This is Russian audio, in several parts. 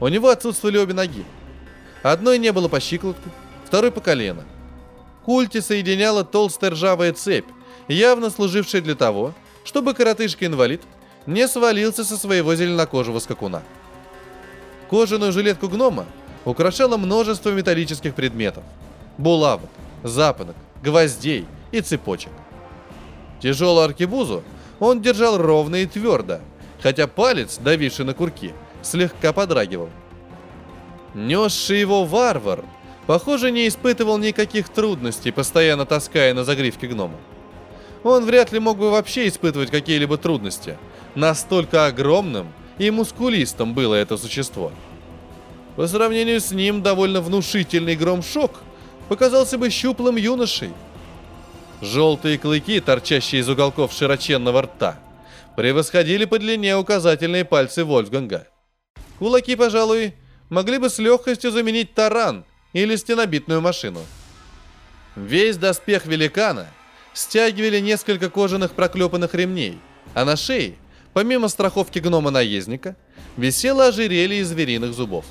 У него отсутствовали обе ноги. Одной не было по щиколотку, второй по колено. Культи соединяла толстая ржавая цепь, явно служившая для того, чтобы коротышка-инвалид не свалился со своего зеленокожего скакуна. Кожаную жилетку гнома украшало множество металлических предметов. Булавок, запонок, гвоздей и цепочек. Тяжелую аркебузу он держал ровно и твердо, хотя палец, давивший на курки, слегка подрагивал. Несший его варвар, похоже, не испытывал никаких трудностей, постоянно таская на загривке гнома. Он вряд ли мог бы вообще испытывать какие-либо трудности. Настолько огромным и мускулистым было это существо. По сравнению с ним довольно внушительный громшок показался бы щуплым юношей. Желтые клыки, торчащие из уголков широченного рта, превосходили по длине указательные пальцы Вольфганга. Кулаки, пожалуй, могли бы с легкостью заменить таран или стенобитную машину. Весь доспех великана стягивали несколько кожаных проклепанных ремней, а на шее, помимо страховки гнома-наездника, висело ожерелье из звериных зубов.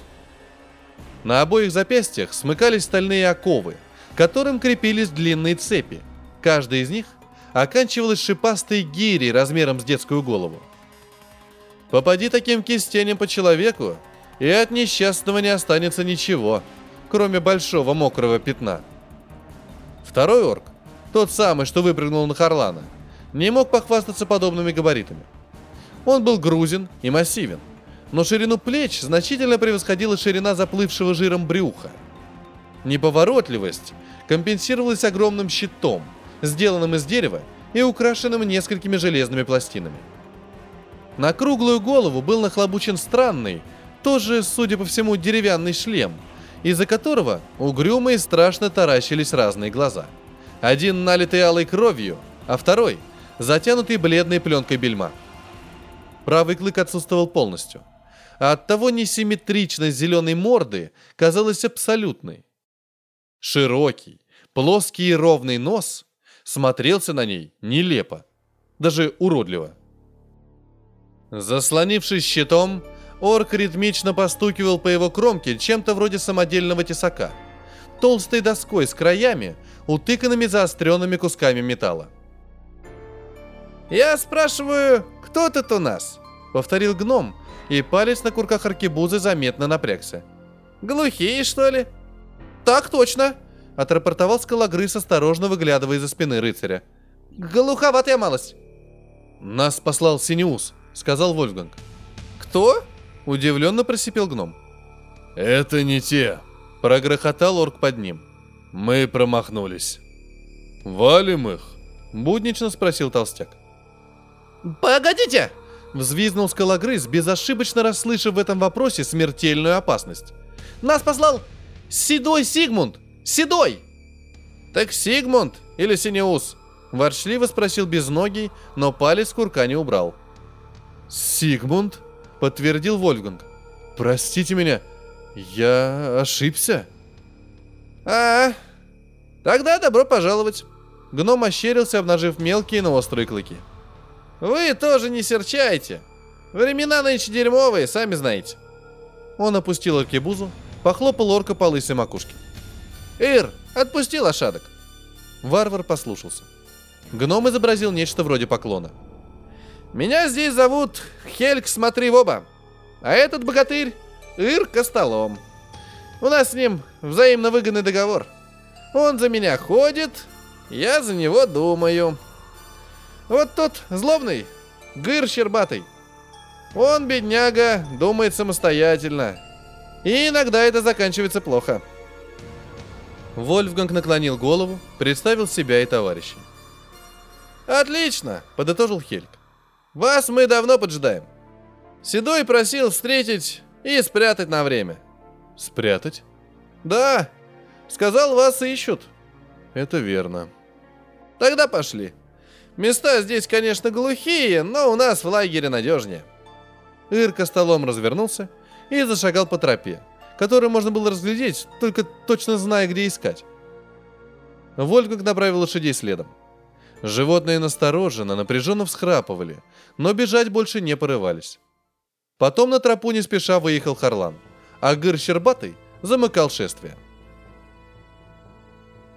На обоих запястьях смыкались стальные оковы, к которым крепились длинные цепи. Каждая из них оканчивалась шипастой гирей размером с детскую голову. Попади таким кистенем по человеку, и от несчастного не останется ничего, кроме большого мокрого пятна. Второй орк, тот самый, что выпрыгнул на Харлана, не мог похвастаться подобными габаритами. Он был грузин и массивен, но ширину плеч значительно превосходила ширина заплывшего жиром брюха. Неповоротливость компенсировалась огромным щитом, сделанным из дерева и украшенным несколькими железными пластинами. На круглую голову был нахлобучен странный, тоже, судя по всему, деревянный шлем, из-за которого угрюмо и страшно таращились разные глаза. Один налитый алой кровью, а второй затянутый бледной пленкой бельма. Правый клык отсутствовал полностью, а оттого несимметричность зеленой морды казалась абсолютной. Широкий, плоский и ровный нос смотрелся на ней нелепо, даже уродливо. Заслонившись щитом, орк ритмично постукивал по его кромке чем-то вроде самодельного тесака, толстой доской с краями, утыканными заостренными кусками металла. «Я спрашиваю, кто тут у нас?» — повторил гном, и палец на курках аркебузы заметно напрягся. «Глухие, что ли?» «Так точно!» — отрапортовал скалогрыз, осторожно выглядывая из-за спины рыцаря. «Глуховатая малость!» «Нас послал Синеус», — сказал Вольфганг. «Кто?» — удивленно просипел гном. «Это не те», — прогрохотал орк под ним. «Мы промахнулись». «Валим их?» — буднично спросил толстяк. «Погодите!» Взвизнул скалогрыз, безошибочно расслышав в этом вопросе смертельную опасность. «Нас послал Седой Сигмунд! Седой!» «Так Сигмунд или Синеус?» Ворчливо спросил безногий, но палец курка не убрал. «Сигмунд?» — подтвердил Вольфганг. «Простите меня, я ошибся?» «А, тогда добро пожаловать!» Гном ощерился, обнажив мелкие, но острые клыки. Вы тоже не серчайте. Времена нынче дерьмовые, сами знаете. Он опустил аркебузу, похлопал орка по лысой макушке. «Ир, отпусти лошадок!» Варвар послушался. Гном изобразил нечто вроде поклона. «Меня здесь зовут Хельк Смотри в оба, а этот богатырь Ир Костолом. У нас с ним взаимно выгодный договор. Он за меня ходит, я за него думаю. Вот тот злобный, гыр щербатый. Он, бедняга, думает самостоятельно. И иногда это заканчивается плохо. Вольфганг наклонил голову, представил себя и товарищей. «Отлично!» — подытожил Хельк. «Вас мы давно поджидаем. Седой просил встретить и спрятать на время». «Спрятать?» «Да. Сказал, вас ищут». «Это верно». «Тогда пошли. Места здесь, конечно, глухие, но у нас в лагере надежнее. Ирка столом развернулся и зашагал по тропе, которую можно было разглядеть, только точно зная, где искать. Вольфганг направил лошадей следом. Животные настороженно, напряженно всхрапывали, но бежать больше не порывались. Потом на тропу не спеша выехал Харлан. а Гыр Щербатый замыкал шествие –